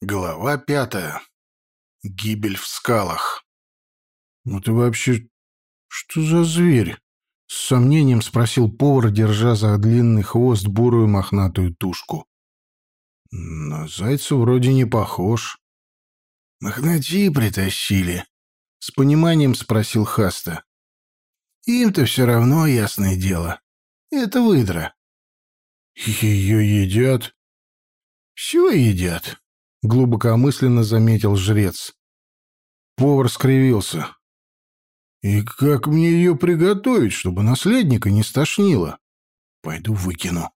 Глава пятая. Гибель в скалах. «Ну ты вообще... что за зверь?» С сомнением спросил повар, держа за длинный хвост бурую мохнатую тушку. «На зайца вроде не похож». «Мохначи притащили?» — с пониманием спросил Хаста. «Им-то все равно, ясное дело. Это выдра». «Ее едят?» «Все едят», — глубокомысленно заметил жрец. Повар скривился. «И как мне ее приготовить, чтобы наследника не стошнило? Пойду выкину.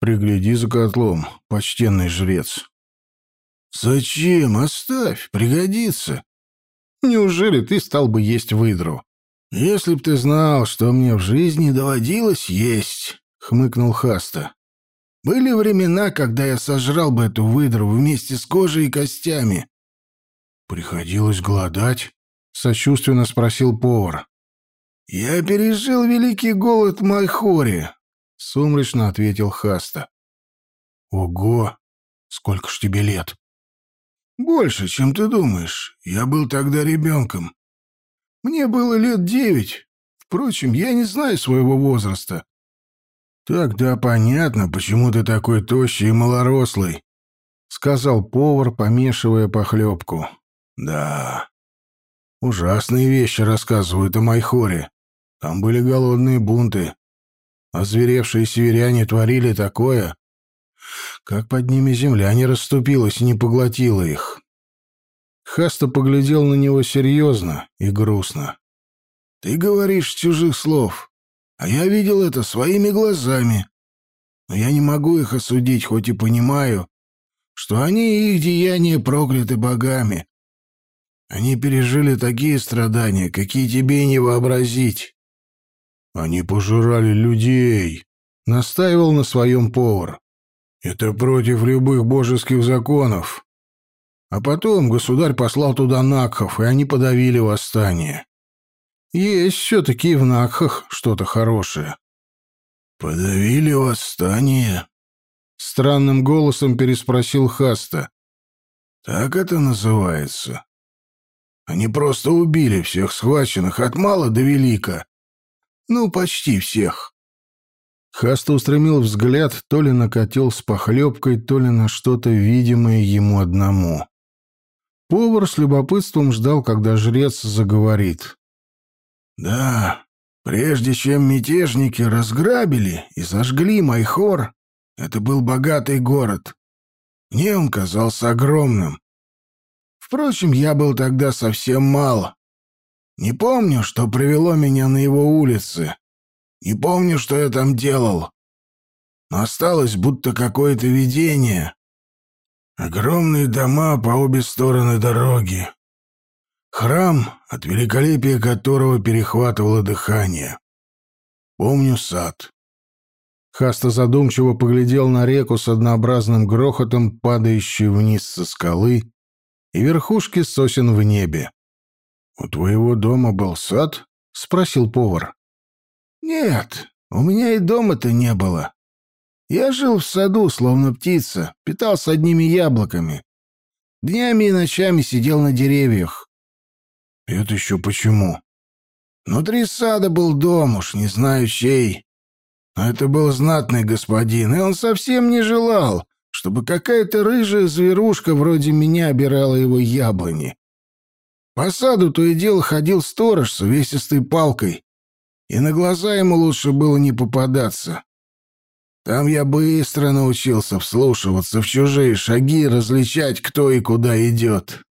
Пригляди за котлом, почтенный жрец». «Зачем? Оставь, пригодится». «Неужели ты стал бы есть выдру?» «Если б ты знал, что мне в жизни доводилось есть», — хмыкнул Хаста. Были времена, когда я сожрал бы эту выдру вместе с кожей и костями. Приходилось голодать? Сочувственно спросил повар. Я пережил великий голод в Майхоре, сумрачно ответил Хаста. Ого! Сколько ж тебе лет? Больше, чем ты думаешь. Я был тогда ребенком. Мне было лет девять. Впрочем, я не знаю своего возраста. «Тогда понятно, почему ты такой тощий и малорослый», — сказал повар, помешивая похлебку. «Да, ужасные вещи рассказывают о Майхоре. Там были голодные бунты. Озверевшие северяне творили такое, как под ними земля не расступилась и не поглотила их». Хаста поглядел на него серьезно и грустно. «Ты говоришь чужих слов. А я видел это своими глазами. Но я не могу их осудить, хоть и понимаю, что они и их деяния прокляты богами. Они пережили такие страдания, какие тебе не вообразить. Они пожирали людей, — настаивал на своем повар. Это против любых божеских законов. А потом государь послал туда Накхов, и они подавили восстание. Есть все-таки в Накхах что-то хорошее. «Подавили восстание?» Странным голосом переспросил Хаста. «Так это называется. Они просто убили всех схваченных от мала до велика. Ну, почти всех». Хаста устремил взгляд то ли на котел с похлебкой, то ли на что-то видимое ему одному. Повар с любопытством ждал, когда жрец заговорит. Да, прежде чем мятежники разграбили и сожгли Майхор, это был богатый город. Мне он казался огромным. Впрочем, я был тогда совсем мал. Не помню, что привело меня на его улицы. Не помню, что я там делал. Но осталось будто какое-то видение. Огромные дома по обе стороны дороги. Храм, от великолепия которого перехватывало дыхание. Помню сад. Хаста задумчиво поглядел на реку с однообразным грохотом, падающей вниз со скалы, и верхушки сосен в небе. «У твоего дома был сад?» — спросил повар. «Нет, у меня и дома-то не было. Я жил в саду, словно птица, питался одними яблоками. Днями и ночами сидел на деревьях. «Это еще почему?» «Внутри сада был дом, уж не знаю чей. Но это был знатный господин, и он совсем не желал, чтобы какая-то рыжая зверушка вроде меня обирала его яблони. По саду то и дело ходил сторож с увесистой палкой, и на глаза ему лучше было не попадаться. Там я быстро научился вслушиваться в чужие шаги различать, кто и куда идет.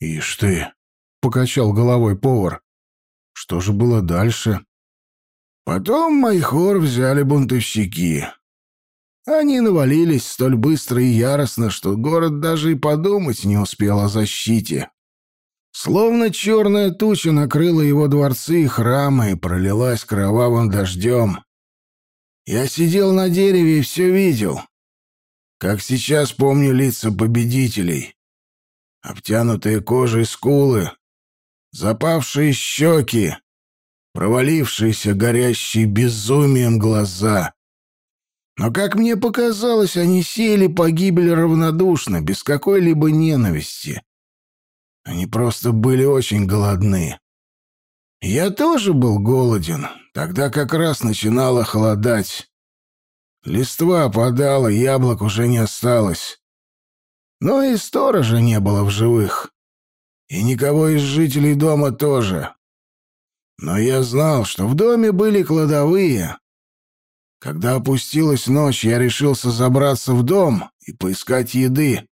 «Ишь ты!» — покачал головой повар. «Что же было дальше?» «Потом Майхор взяли бунтовщики. Они навалились столь быстро и яростно, что город даже и подумать не успел о защите. Словно черная туча накрыла его дворцы и храмы и пролилась кровавым дождем. Я сидел на дереве и все видел. Как сейчас помню лица победителей. Обтянутые кожей скулы, запавшие щеки, провалившиеся горящие безумием глаза. Но, как мне показалось, они сели погибель равнодушно, без какой-либо ненависти. Они просто были очень голодны. Я тоже был голоден. Тогда как раз начинало холодать. Листва опадала, яблок уже не осталось. Но и сторожа не было в живых. И никого из жителей дома тоже. Но я знал, что в доме были кладовые. Когда опустилась ночь, я решился забраться в дом и поискать еды,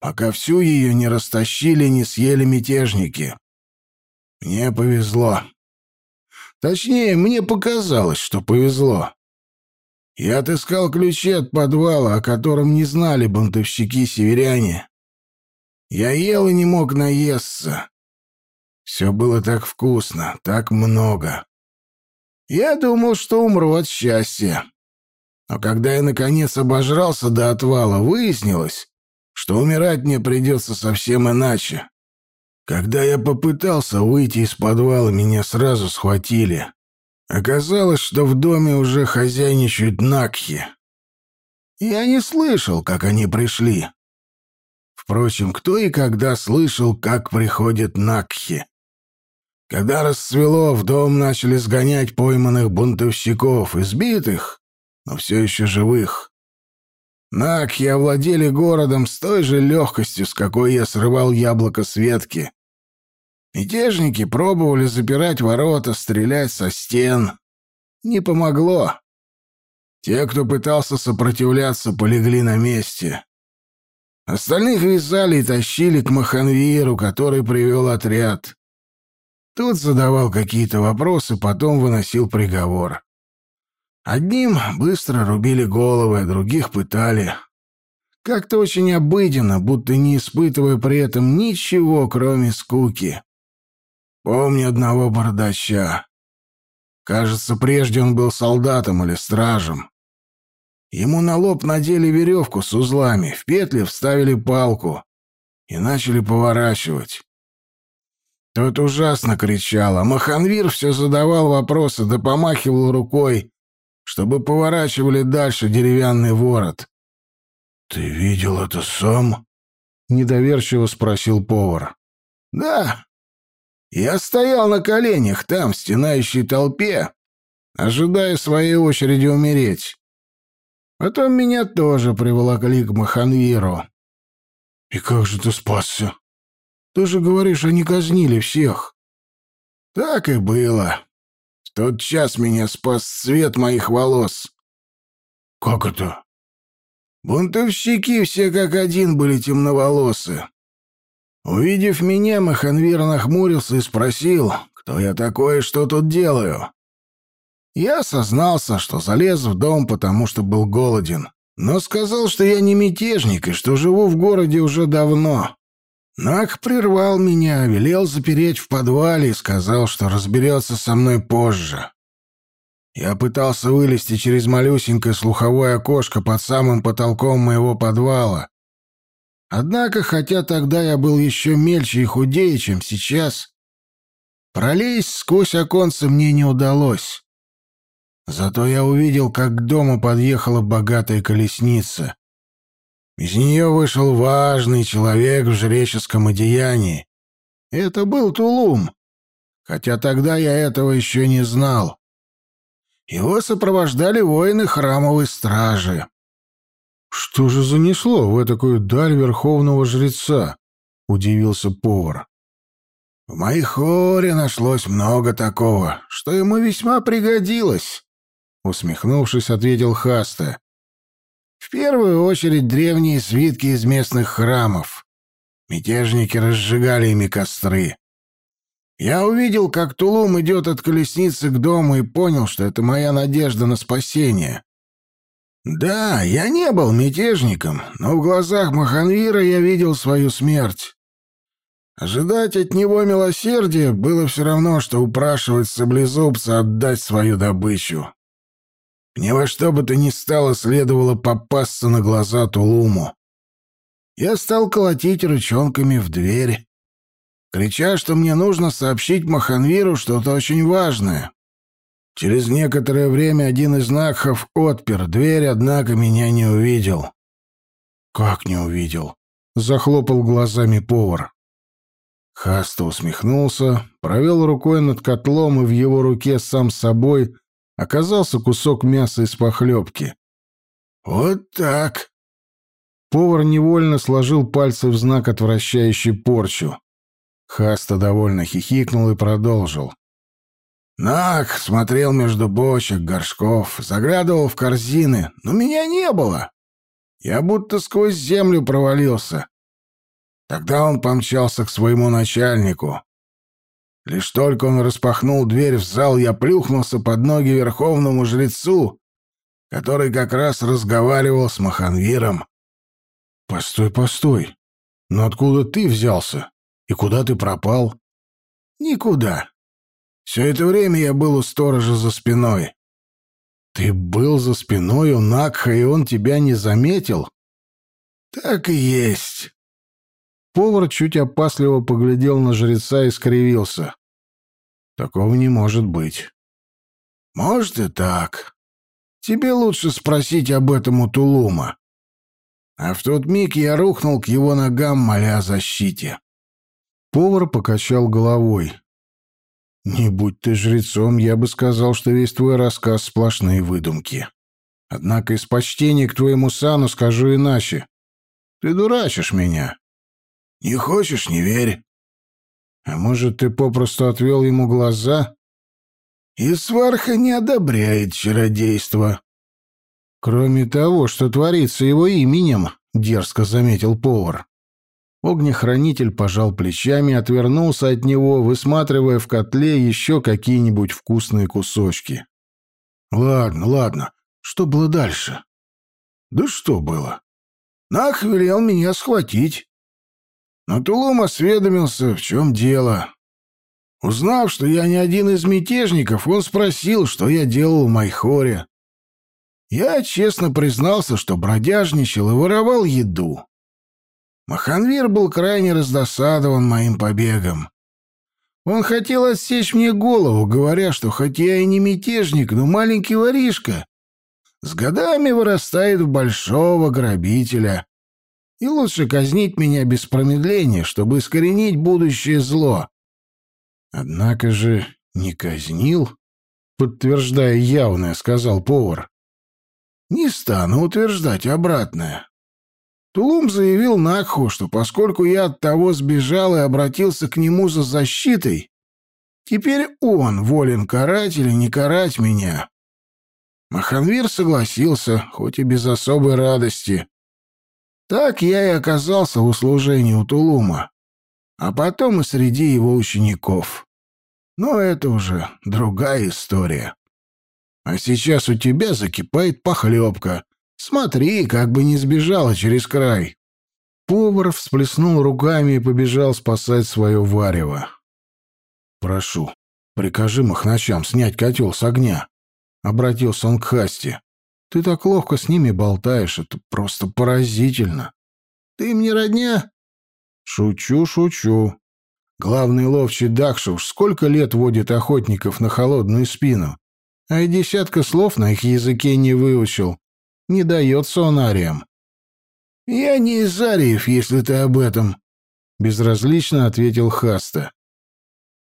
пока всю ее не растащили и не съели мятежники. Мне повезло. Точнее, мне показалось, что повезло. Я отыскал ключи от подвала, о котором не знали бунтовщики-северяне. Я ел и не мог наесться. Все было так вкусно, так много. Я думал, что умру от счастья. Но когда я, наконец, обожрался до отвала, выяснилось, что умирать мне придется совсем иначе. Когда я попытался выйти из подвала, меня сразу схватили. Оказалось, что в доме уже хозяйничают Накхи. Я не слышал, как они пришли. Впрочем, кто и когда слышал, как приходят Накхи? Когда расцвело, в дом начали сгонять пойманных бунтовщиков, избитых, но все еще живых. Накхи овладели городом с той же легкостью, с какой я срывал яблоко с ветки. Мятежники пробовали запирать ворота, стрелять со стен. Не помогло. Те, кто пытался сопротивляться, полегли на месте. Остальных вязали и тащили к Маханвиру, который привел отряд. Тот задавал какие-то вопросы, потом выносил приговор. Одним быстро рубили головы, а других пытали. Как-то очень обыденно, будто не испытывая при этом ничего, кроме скуки. Помню одного бардача. Кажется, прежде он был солдатом или стражем. Ему на лоб надели веревку с узлами, в петли вставили палку и начали поворачивать. Тот ужасно кричал, а Маханвир все задавал вопросы да помахивал рукой, чтобы поворачивали дальше деревянный ворот. «Ты видел это сам?» — недоверчиво спросил повар. «Да, я стоял на коленях там, в стенающей толпе, ожидая своей очереди умереть. Потом меня тоже приволокли к Маханвиру. И как же ты спасся? Ты же говоришь, они казнили всех. Так и было. В тот час меня спас цвет моих волос. Как это? Бунтовщики все как один были темноволосы. Увидев меня, Маханвир нахмурился и спросил, кто я такой и что тут делаю. Я осознался, что залез в дом, потому что был голоден, но сказал, что я не мятежник и что живу в городе уже давно. Нак прервал меня, велел запереть в подвале и сказал, что разберется со мной позже. Я пытался вылезти через малюсенькое слуховое окошко под самым потолком моего подвала, Однако, хотя тогда я был еще мельче и худее, чем сейчас, пролезть сквозь оконце мне не удалось. Зато я увидел, как к дому подъехала богатая колесница. Из нее вышел важный человек в жреческом одеянии. Это был Тулум, хотя тогда я этого еще не знал. Его сопровождали воины храмовой стражи. «Что же занесло в такую даль верховного жреца?» — удивился повар. «В моей хоре нашлось много такого, что ему весьма пригодилось», — усмехнувшись, ответил Хаста. «В первую очередь древние свитки из местных храмов. Мятежники разжигали ими костры. Я увидел, как Тулум идет от колесницы к дому и понял, что это моя надежда на спасение. Да, я не был мятежником, но в глазах Маханвира я видел свою смерть. Ожидать от него милосердия было все равно, что упрашивать саблезубца отдать свою добычу. Мне во что бы то ни стало следовало попасться на глаза Тулуму. Я стал колотить ручонками в дверь, крича, что мне нужно сообщить Маханвиру что-то очень важное. Через некоторое время один из Накхов отпер дверь, однако меня не увидел. «Как не увидел?» — захлопал глазами повар. Хаста усмехнулся, провел рукой над котлом, и в его руке сам собой оказался кусок мяса из похлебки. «Вот так!» Повар невольно сложил пальцы в знак отвращающей порчу. Хаста довольно хихикнул и продолжил. Нах смотрел между бочек, горшков, заглядывал в корзины, но меня не было. Я будто сквозь землю провалился. Тогда он помчался к своему начальнику. Лишь только он распахнул дверь в зал, я плюхнулся под ноги верховному жрецу, который как раз разговаривал с Маханвиром. «Постой, постой. Но откуда ты взялся? И куда ты пропал?» «Никуда. Все это время я был у сторожа за спиной. Ты был за спиной у Накха, и он тебя не заметил? Так и есть. Повар чуть опасливо поглядел на жреца и скривился. Такого не может быть. Может и так. Тебе лучше спросить об этом у Тулума. А в тот миг я рухнул к его ногам, моля о защите. Повар покачал головой. Не будь ты жрецом, я бы сказал, что весь твой рассказ — сплошные выдумки. Однако из почтения к твоему сану скажу иначе. Ты дурачишь меня. Не хочешь — не верь. А может, ты попросту отвел ему глаза? И сварха не одобряет чародейство. Кроме того, что творится его именем, — дерзко заметил повар. Огнехранитель пожал плечами, отвернулся от него, высматривая в котле еще какие-нибудь вкусные кусочки. «Ладно, ладно. Что было дальше?» «Да что было? Нах велел меня схватить. Но Тулум осведомился, в чем дело. Узнав, что я не один из мятежников, он спросил, что я делал в Майхоре. Я честно признался, что бродяжничал и воровал еду. Маханвир был крайне раздосадован моим побегом. Он хотел отсечь мне голову, говоря, что хоть я и не мятежник, но маленький воришка с годами вырастает в большого грабителя. И лучше казнить меня без промедления, чтобы искоренить будущее зло. Однако же не казнил, подтверждая явное, сказал повар. Не стану утверждать обратное. Тулум заявил Накху, что поскольку я от того сбежал и обратился к нему за защитой, теперь он волен карать или не карать меня. Маханвир согласился, хоть и без особой радости. Так я и оказался в услужении у Тулума, а потом и среди его учеников. Но это уже другая история. А сейчас у тебя закипает похлебка, Смотри, как бы не сбежала через край. Повар всплеснул руками и побежал спасать свое варево. «Прошу, прикажи махначам снять котел с огня», — обратился он к Хасте. «Ты так ловко с ними болтаешь, это просто поразительно». «Ты мне родня?» «Шучу, шучу. Главный ловчий Дакшуш сколько лет водит охотников на холодную спину, а и десятка слов на их языке не выучил не дает сонариям. «Я не из Ариев, если ты об этом», — безразлично ответил Хаста.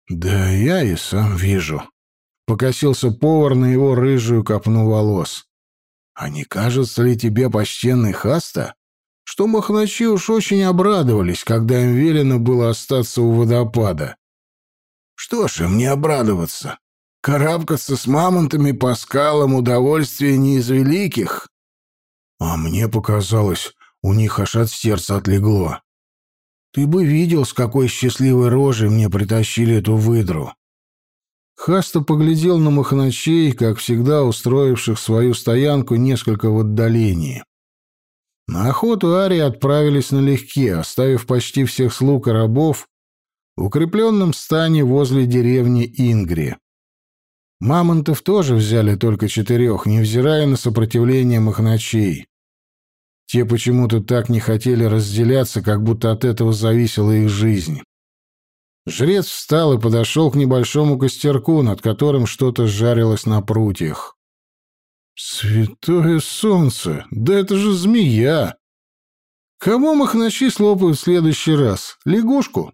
«Да я и сам вижу», — покосился повар на его рыжую копну волос. «А не кажется ли тебе, почтенный Хаста, что махначи уж очень обрадовались, когда им велено было остаться у водопада?» «Что ж им не обрадоваться? Карабкаться с мамонтами по скалам удовольствие не из великих». А мне показалось, у них аж от сердца отлегло. Ты бы видел, с какой счастливой рожей мне притащили эту выдру. Хаста поглядел на махначей, как всегда устроивших свою стоянку несколько в отдалении. На охоту Ари отправились налегке, оставив почти всех слуг и рабов в укрепленном стане возле деревни Ингри. Мамонтов тоже взяли только четырех, невзирая на сопротивление махначей. Те почему-то так не хотели разделяться, как будто от этого зависела их жизнь. Жрец встал и подошел к небольшому костерку, над которым что-то жарилось на прутьях. «Святое солнце! Да это же змея!» «Кого махначи слопают в следующий раз? Лягушку?»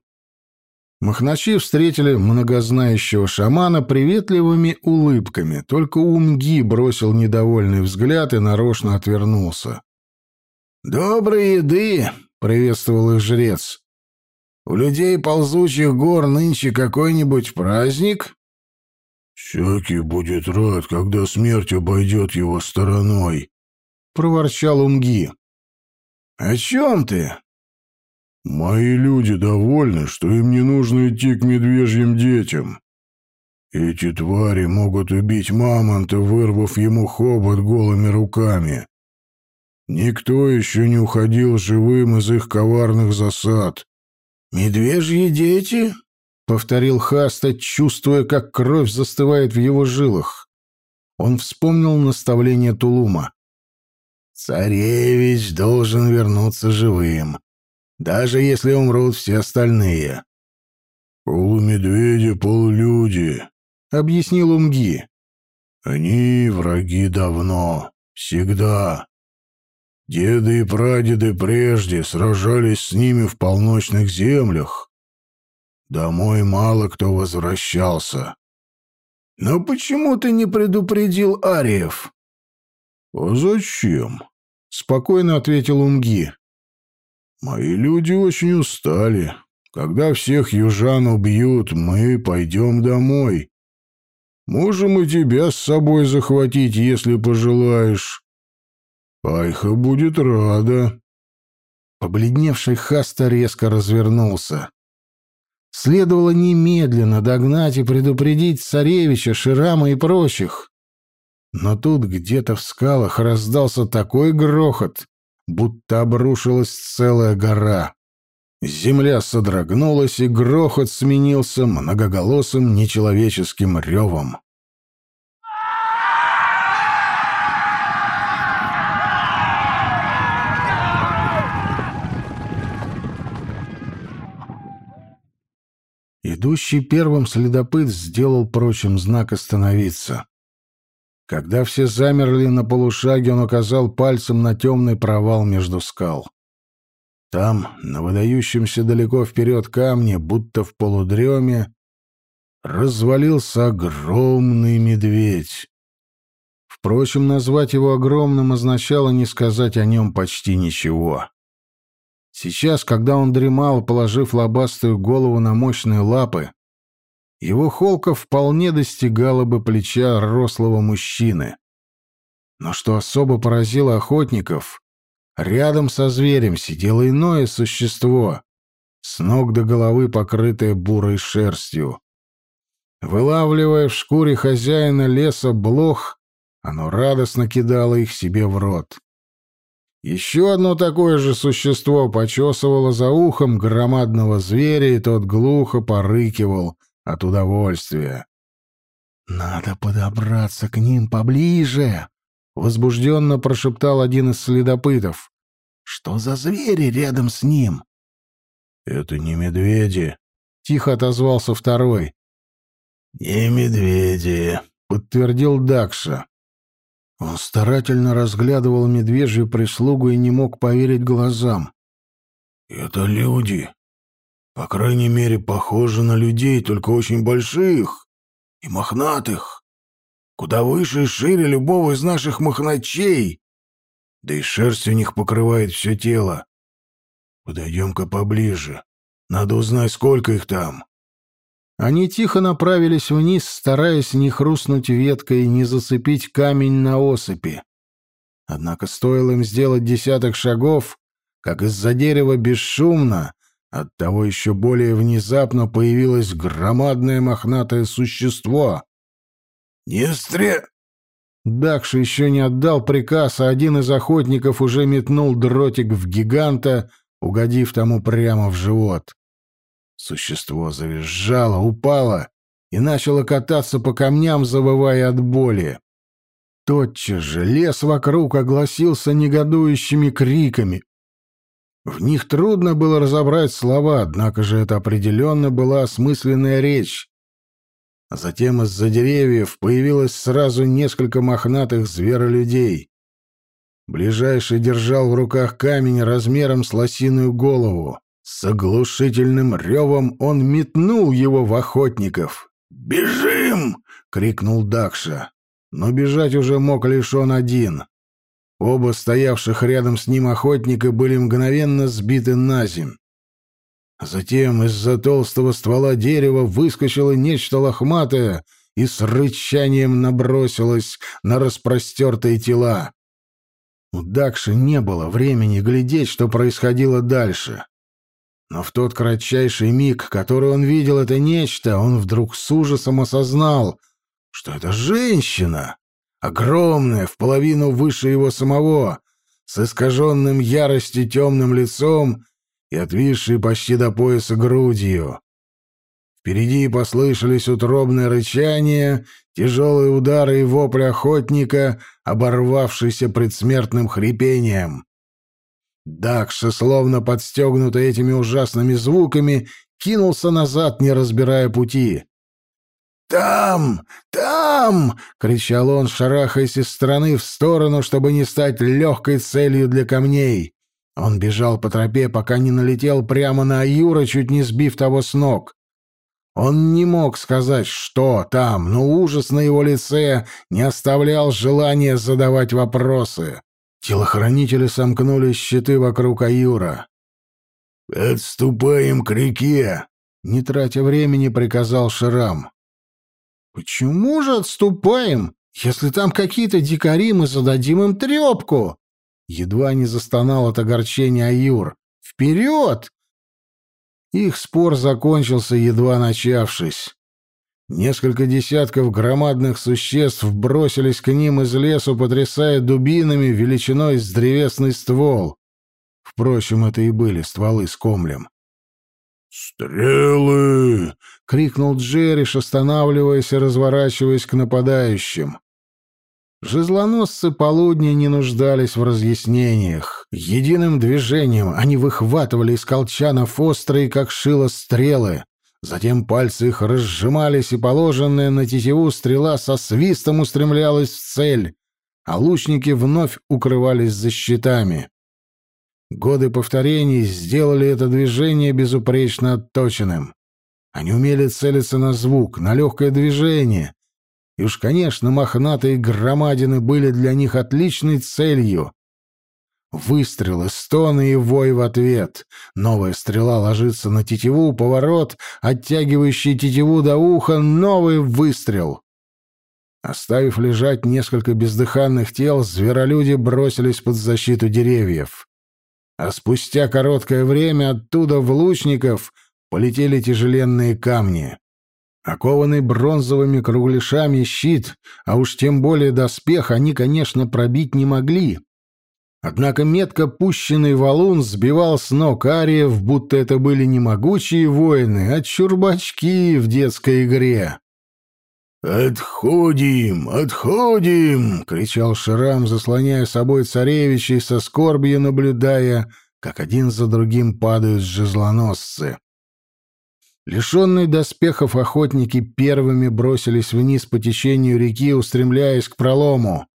Махначи встретили многознающего шамана приветливыми улыбками, только Умги бросил недовольный взгляд и нарочно отвернулся. «Доброй еды!» — приветствовал их жрец. «У людей ползучих гор нынче какой-нибудь праздник?» «Всякий будет рад, когда смерть обойдет его стороной», — проворчал Умги. «О чем ты?» Мои люди довольны, что им не нужно идти к медвежьим детям. Эти твари могут убить мамонта, вырвав ему хобот голыми руками. Никто еще не уходил живым из их коварных засад. «Медвежьи дети?» — повторил Хаста, чувствуя, как кровь застывает в его жилах. Он вспомнил наставление Тулума. «Царевич должен вернуться живым даже если умрут все остальные. «Полумедведи, полулюди», — объяснил Умги. «Они враги давно, всегда. Деды и прадеды прежде сражались с ними в полночных землях. Домой мало кто возвращался». «Но почему ты не предупредил Ариев?» «А зачем?» — спокойно ответил Умги. Мои люди очень устали. Когда всех южан убьют, мы пойдем домой. Можем и тебя с собой захватить, если пожелаешь. Айха будет рада. Побледневший Хаста резко развернулся. Следовало немедленно догнать и предупредить царевича, Ширама и прочих. Но тут где-то в скалах раздался такой грохот, будто обрушилась целая гора. Земля содрогнулась, и грохот сменился многоголосым нечеловеческим ревом. Идущий первым следопыт сделал прочим знак остановиться. Когда все замерли на полушаге, он указал пальцем на темный провал между скал. Там, на выдающемся далеко вперед камне, будто в полудреме, развалился огромный медведь. Впрочем, назвать его огромным означало не сказать о нем почти ничего. Сейчас, когда он дремал, положив лобастую голову на мощные лапы, его холка вполне достигала бы плеча рослого мужчины. Но что особо поразило охотников, рядом со зверем сидело иное существо, с ног до головы покрытое бурой шерстью. Вылавливая в шкуре хозяина леса блох, оно радостно кидало их себе в рот. Еще одно такое же существо почесывало за ухом громадного зверя, и тот глухо порыкивал, от удовольствия. «Надо подобраться к ним поближе!» — возбужденно прошептал один из следопытов. «Что за звери рядом с ним?» «Это не медведи», — тихо отозвался второй. «Не медведи», — подтвердил Дакша. Он старательно разглядывал медвежью прислугу и не мог поверить глазам. «Это люди. По крайней мере, похожи на людей, только очень больших и мохнатых. Куда выше и шире любого из наших мохначей. Да и шерсть у них покрывает все тело. Подойдем-ка поближе. Надо узнать, сколько их там. Они тихо направились вниз, стараясь не хрустнуть веткой и не зацепить камень на осыпи. Однако стоило им сделать десяток шагов, как из-за дерева бесшумно, Оттого еще более внезапно появилось громадное мохнатое существо. «Не стре...» Дакша еще не отдал приказ, а один из охотников уже метнул дротик в гиганта, угодив тому прямо в живот. Существо завизжало, упало и начало кататься по камням, завывая от боли. Тотчас же лес вокруг огласился негодующими криками. В них трудно было разобрать слова, однако же это определенно была осмысленная речь. А затем из-за деревьев появилось сразу несколько мохнатых зверолюдей. Ближайший держал в руках камень размером с лосиную голову. С оглушительным ревом он метнул его в охотников. «Бежим!» — крикнул Дакша. Но бежать уже мог лишь он один. Оба стоявших рядом с ним охотника были мгновенно сбиты на земь. Затем из-за толстого ствола дерева выскочило нечто лохматое и с рычанием набросилось на распростертые тела. У Дакши не было времени глядеть, что происходило дальше. Но в тот кратчайший миг, который он видел это нечто, он вдруг с ужасом осознал, что это женщина огромная, в половину выше его самого, с искаженным яростью темным лицом и отвисшей почти до пояса грудью. Впереди послышались утробные рычания, тяжелые удары и вопли охотника, оборвавшийся предсмертным хрипением. Дакша, словно подстегнутый этими ужасными звуками, кинулся назад, не разбирая пути. «Там! Там!» — кричал он, шарахаясь из стороны в сторону, чтобы не стать легкой целью для камней. Он бежал по тропе, пока не налетел прямо на Аюра, чуть не сбив того с ног. Он не мог сказать, что там, но ужас на его лице не оставлял желания задавать вопросы. Телохранители сомкнули щиты вокруг Аюра. «Отступаем к реке!» — не тратя времени, приказал Шрам. «Почему же отступаем? Если там какие-то дикари, мы зададим им трепку!» Едва не застонал от огорчения Аюр. «Вперед!» Их спор закончился, едва начавшись. Несколько десятков громадных существ бросились к ним из лесу, потрясая дубинами величиной с древесный ствол. Впрочем, это и были стволы с комлем. «Стрелы!» — крикнул Джериш, останавливаясь и разворачиваясь к нападающим. Жезлоносцы полудня не нуждались в разъяснениях. Единым движением они выхватывали из колчанов острые, как шило, стрелы. Затем пальцы их разжимались, и положенная на тетиву стрела со свистом устремлялась в цель, а лучники вновь укрывались за щитами. Годы повторений сделали это движение безупречно отточенным. Они умели целиться на звук, на легкое движение. И уж, конечно, мохнатые громадины были для них отличной целью. Выстрелы, стоны и вой в ответ. Новая стрела ложится на тетиву, поворот, оттягивающий тетиву до уха, новый выстрел. Оставив лежать несколько бездыханных тел, зверолюди бросились под защиту деревьев. А спустя короткое время оттуда в лучников — полетели тяжеленные камни. Окованный бронзовыми кругляшами щит, а уж тем более доспех, они, конечно, пробить не могли. Однако метко пущенный валун сбивал с ног ариев, будто это были не могучие воины, а чурбачки в детской игре. «Отходим! Отходим!» — кричал Шрам, заслоняя собой царевичей со скорбью наблюдая, как один за другим падают жезлоносцы. Лишенные доспехов охотники первыми бросились вниз по течению реки, устремляясь к пролому.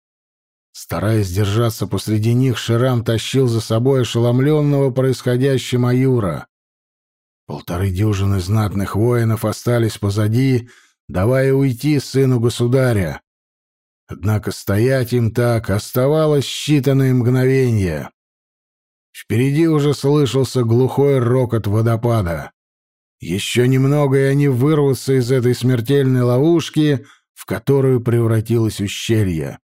Стараясь держаться посреди них, Ширам тащил за собой ошеломленного происходящим Аюра. Полторы дюжины знатных воинов остались позади, давая уйти сыну государя. Однако стоять им так оставалось считанные мгновения. Впереди уже слышался глухой рокот водопада. Еще немного, и они вырвутся из этой смертельной ловушки, в которую превратилось ущелье.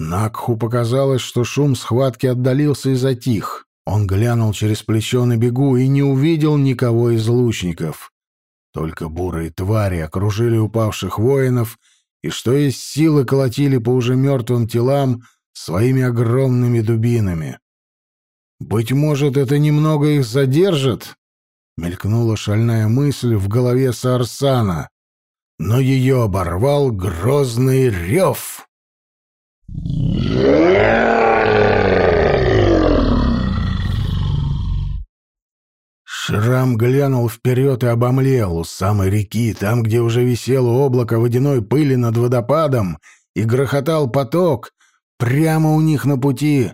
Накху показалось, что шум схватки отдалился и затих. Он глянул через плечо на бегу и не увидел никого из лучников. Только бурые твари окружили упавших воинов и, что есть силы, колотили по уже мертвым телам своими огромными дубинами. Быть может, это немного их задержит, Мелькнула шальная мысль в голове Сарсана, но ее оборвал грозный рев. Шрам глянул вперед и обомлел у самой реки, там, где уже висело облако водяной пыли над водопадом и грохотал поток, прямо у них на пути.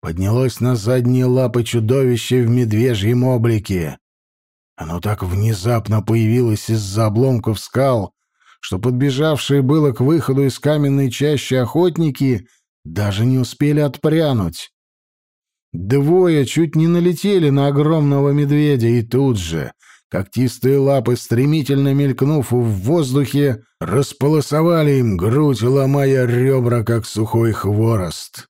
Поднялось на задние лапы чудовище в медвежьем облике. Оно так внезапно появилось из-за обломков скал, что подбежавшие было к выходу из каменной чащи охотники даже не успели отпрянуть. Двое чуть не налетели на огромного медведя, и тут же, когтистые лапы, стремительно мелькнув в воздухе, располосовали им грудь, ломая ребра, как сухой хворост.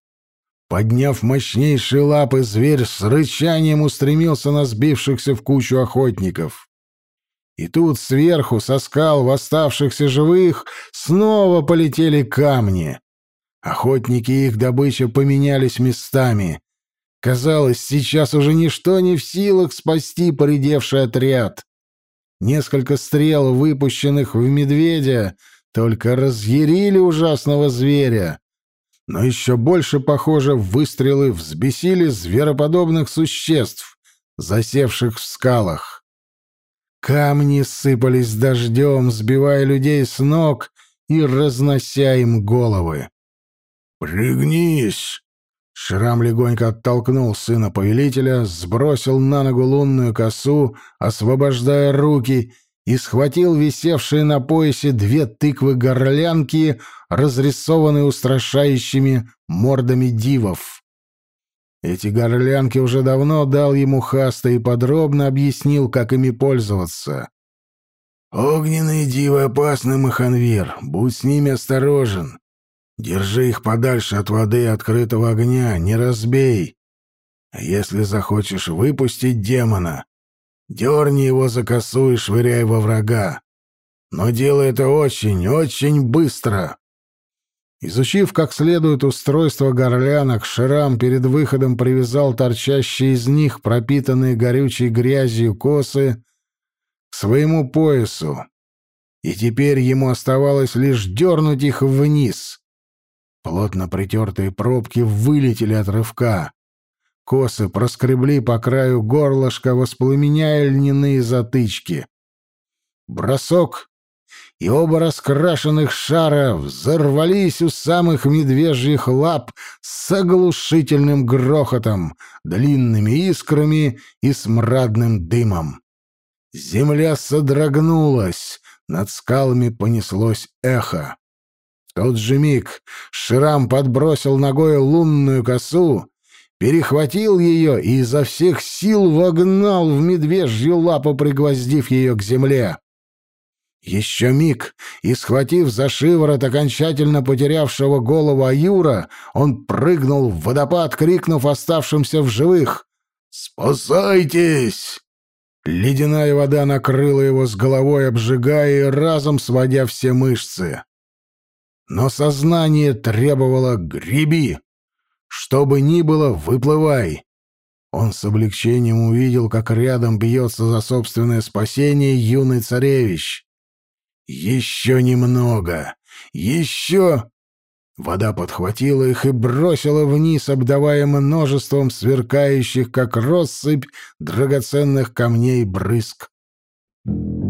Подняв мощнейшие лапы, зверь с рычанием устремился на сбившихся в кучу охотников. И тут сверху, со скал восставшихся живых, снова полетели камни. Охотники и их добыча поменялись местами. Казалось, сейчас уже ничто не в силах спасти поредевший отряд. Несколько стрел, выпущенных в медведя, только разъярили ужасного зверя. Но еще больше, похоже, выстрелы взбесили звероподобных существ, засевших в скалах. Камни сыпались дождем, сбивая людей с ног и разнося им головы. «Пригнись!» Шрам легонько оттолкнул сына повелителя, сбросил на ногу лунную косу, освобождая руки, и схватил висевшие на поясе две тыквы-горлянки, разрисованные устрашающими мордами дивов. Эти горлянки уже давно дал ему Хаста и подробно объяснил, как ими пользоваться. «Огненные дивы опасны, Маханвир, будь с ними осторожен. Держи их подальше от воды и открытого огня, не разбей. Если захочешь выпустить демона, дерни его за косу и швыряй во врага. Но делай это очень, очень быстро. Изучив как следует устройство горлянок, Шрам перед выходом привязал торчащие из них, пропитанные горючей грязью косы, к своему поясу. И теперь ему оставалось лишь дернуть их вниз. Плотно притертые пробки вылетели от рывка. Косы проскребли по краю горлышка, воспламеняя льняные затычки. Бросок, и оба раскрашенных шара взорвались у самых медвежьих лап с оглушительным грохотом, длинными искрами и смрадным дымом. Земля содрогнулась, над скалами понеслось эхо тот же миг Шрам подбросил ногой лунную косу, перехватил ее и изо всех сил вогнал в медвежью лапу, пригвоздив ее к земле. Еще миг, и, схватив за шиворот окончательно потерявшего голову Аюра, он прыгнул в водопад, крикнув оставшимся в живых «Спасайтесь!». Ледяная вода накрыла его с головой, обжигая и разом сводя все мышцы но сознание требовало «греби». Что бы ни было, выплывай. Он с облегчением увидел, как рядом бьется за собственное спасение юный царевич. Еще немного. Еще... Вода подхватила их и бросила вниз, обдавая множеством сверкающих, как россыпь, драгоценных камней брызг. Thank you.